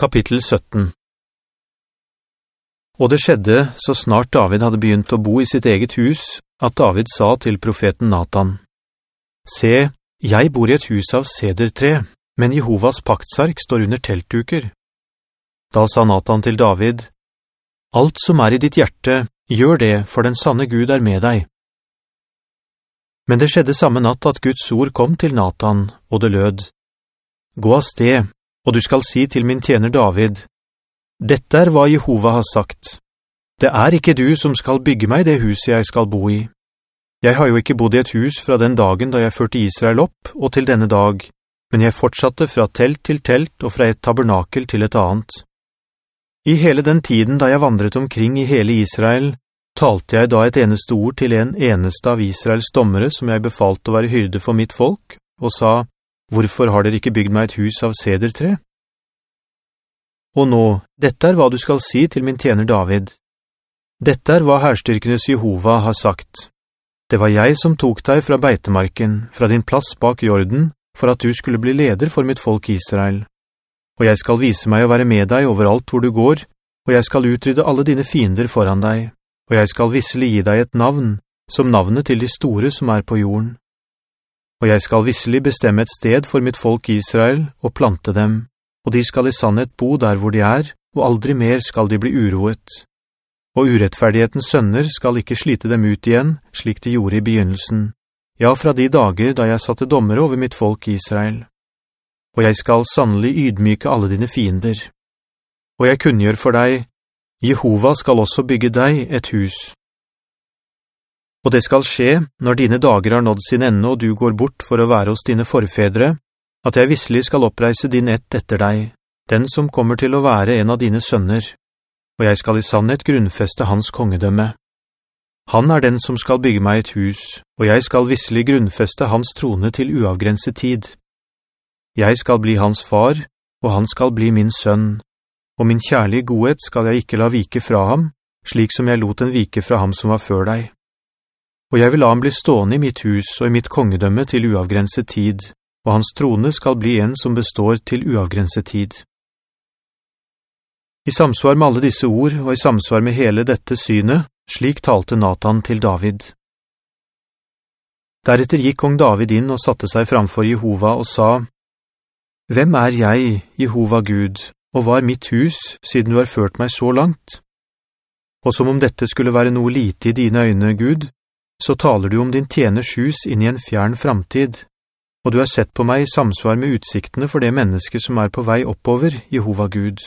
Kapittel 17 Og det skjedde, så snart David hadde begynt å bo i sitt eget hus, at David sa til profeten Nathan, «Se, jeg bor i et hus av sedertre, men Jehovas paktsark står under teltduker.» Da sa Nathan til David, «Alt som er i ditt hjerte, gjør det, for den sanne Gud er med deg.» Men det skjedde samme natt at Guds ord kom til Nathan, og det lød, «Gå av sted, og du skal si til min tjener David, «Dette er hva Jehova har sagt. Det er ikke du som skal bygge meg det huset jeg skal bo i. Jeg har jo ikke bodd i et hus fra den dagen da jeg førte Israel opp og til denne dag, men jeg fortsatte fra telt til telt og fra et tabernakel til et annet. I hele den tiden da jeg vandret omkring i hele Israel, talte jeg da et eneste ord til en eneste av Israels dommere som jeg befalt å være hyrde for mitt folk, og sa, Hvorfor har dere ikke bygd meg et hus av sedertre? Og nå, dette er hva du skal si til min tjener David. Dette er hva herstyrkenes Jehova har sagt. Det var jeg som tok deg fra beitemarken, fra din plass bak jorden, for at du skulle bli leder for mitt folk Israel. Og jeg skal vise meg å være med deg overalt hvor du går, og jeg skal utrydde alle dine fiender foran deg, og jeg skal visselig gi deg et navn, som navnet til de store som er på jorden. Og jeg skal visselig bestemme et sted for mitt folk Israel og plante dem, og de skal i sannhet bo der hvor de er, og aldri mer skal de bli uroet. Og urettferdighetens sønner skal ikke slite dem ut igjen, slik de gjorde i begynnelsen, ja, fra de dager da jeg satte dommer over mitt folk Israel. Og jeg skal sannelig ydmyke alle dine fiender. Og jeg kunngjør for deg, Jehova skal også bygge deg et hus, og det skal skje, når dine dager har nådd sin ende og du går bort for å være hos dine forfedre, at jeg visselig skal oppreise din ett etter deg, den som kommer til å være en av dine sønner, og jeg skal i sannhet grunnfeste hans kongedømme. Han er den som skal bygge meg et hus, og jeg skal visselig grunnfeste hans trone til uavgrenset tid. Jeg skal bli hans far, og han skal bli min sønn, og min kjærlige godhet skal jeg ikke la vike fra ham, slik som jeg lot den vike fra ham som var før deg og jeg vil la ham bli stående i mitt hus og i mitt kongedømme til uavgrenset tid, og hans trone skal bli en som består til uavgrenset tid. I samsvar med alle disse ord, og i samsvar med hele dette synet, slik talte Nathan til David. Deretter gikk kong David inn og satte seg framfor Jehova og sa, «Hvem er jeg, Jehova Gud, og hva er mitt hus, siden du har ført meg så langt?» Og som om dette skulle være noe lite i dine øyne, Gud, så taler du om din tjeners hus inn i en fjern framtid, og du har sett på meg i samsvar med utsiktene for det menneske som er på vei oppover, Jehova Gud.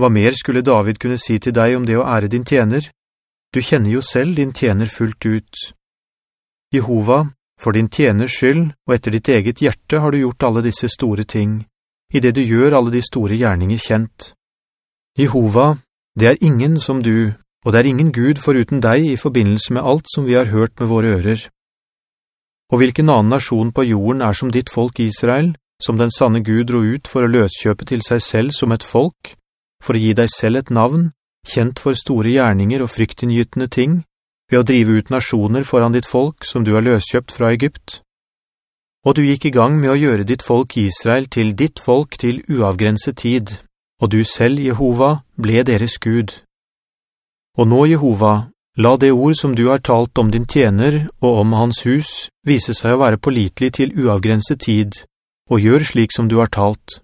Hva mer skulle David kunne si til deg om det å ære din tjener? Du kjenner jo selv din tjener fullt ut. Jehova, for din tjeners skyld, og etter ditt eget hjerte har du gjort alle disse store ting, i det du gjør alle de store gjerninger kjent. Jehova, det er ingen som du, og det er ingen Gud foruten deg i forbindelse med alt som vi har hørt med våre ører. Og hvilken annen nasjon på jorden er som ditt folk Israel, som den sanne Gud dro ut for å løskjøpe til seg selv som et folk, for å gi deg selv et navn, kjent for store gjerninger og fryktinngytende ting, ved å drive ut nasjoner foran ditt folk som du har løskjøpt fra Egypt. Og du gikk i gang med å gjøre ditt folk Israel til ditt folk til uavgrenset tid, og du selv, Jehova, ble deres Gud. Og nå, Jehova, la det ord som du har talt om din tjener og om hans hus vise seg å være pålitelig til uavgrenset tid, og gjør slik som du har talt.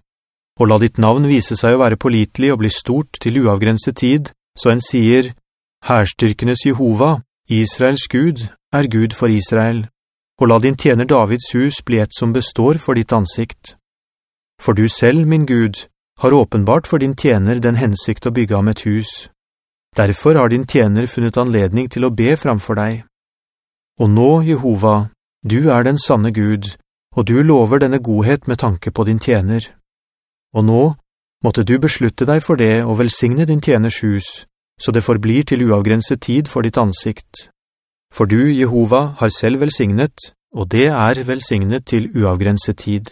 Og la ditt navn vise seg å være pålitelig og bli stort til uavgrenset tid, så en sier, «Herstyrkenes Jehova, Israels Gud, er Gud for Israel, og la din tjener Davids hus bli et som består for ditt ansikt. For du selv, min Gud, har åpenbart for din tjener den hensikt å bygge ham et hus, Derfor har din tjener funnet anledning til å be framfor deg. Og nå, Jehova, du er den sanne Gud, og du lover denne godhet med tanke på din tjener. Og nå måtte du beslutte deg for det og velsigne din tjeners hus, så det forblir til uavgrenset tid for ditt ansikt. For du, Jehova, har selv velsignet, og det er velsignet til uavgrenset tid.